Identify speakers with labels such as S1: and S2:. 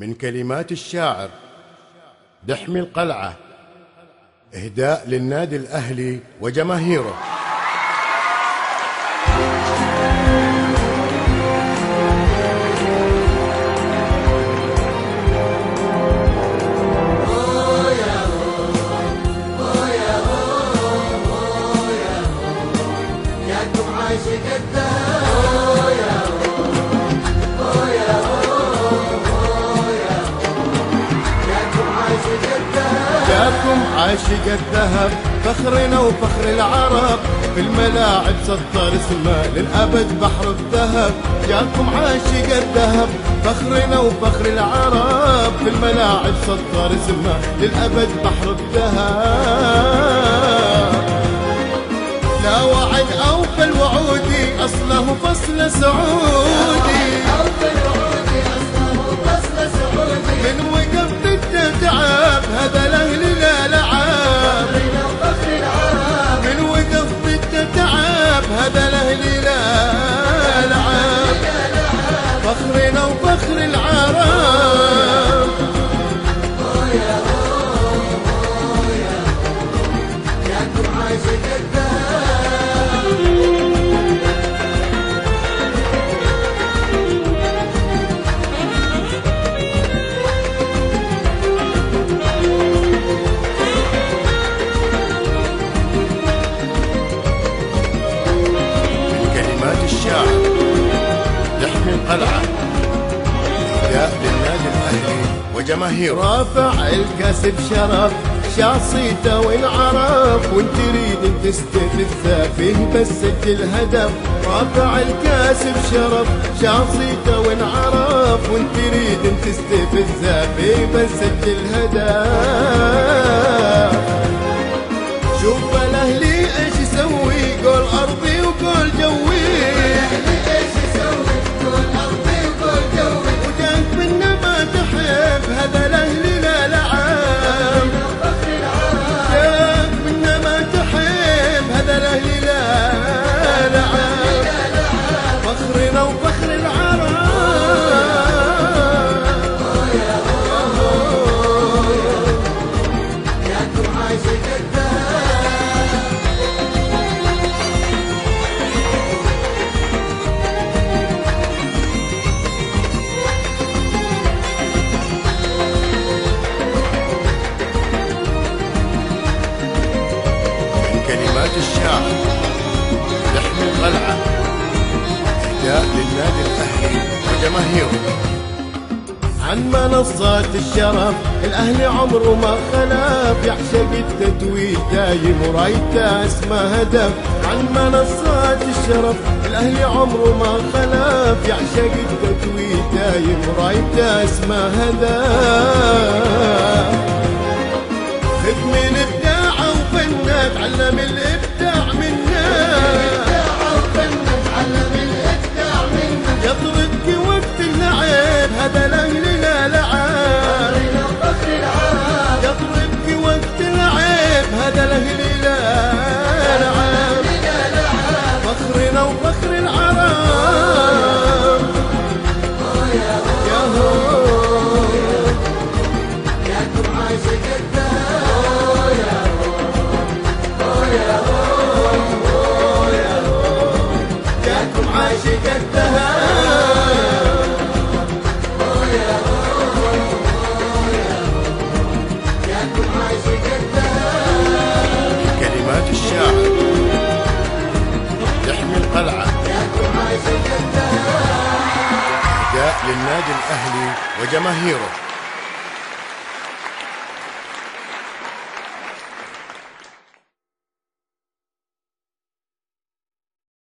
S1: من كلمات الشاعر دحمي القلعة إهداء للنادي الأهلي وجماهيره. جاكم عاشق الذهب فخرنا وفخر العرب. في الملاعب سطر اسمه للأبد بحر الذهب. جاكم عاشق الذهب فخرنا وفخر العرب. في الملاعب سطر اسمه للأبد بحر الذهب. لا وعد أوفى الوعود أصله فصل سعودي. كلمات الشاعر. يحمي القلعة إهداء للنادي الأهلي وجماهيره رافع الكاس بشرف شاصيته وانعرف وانت تريد تستفزه فيه بس سجل هدف رافع الكاس بشرف شاصيته وانعرف وانت تريد تستفزه فيه بس سجل هدف للنادي الأهلي وجماهيره عن منصات الشرف الأهلي عمره ما خلف يعشق التتويج دايم ورايته اسمه هدف. عن منصات الشرف الأهلي عمره ما خلف يعشق التتويج دايم ورايته اسمه هدف. خذ من اللعب هذا إهداء للنادي الأهلي وجماهيره.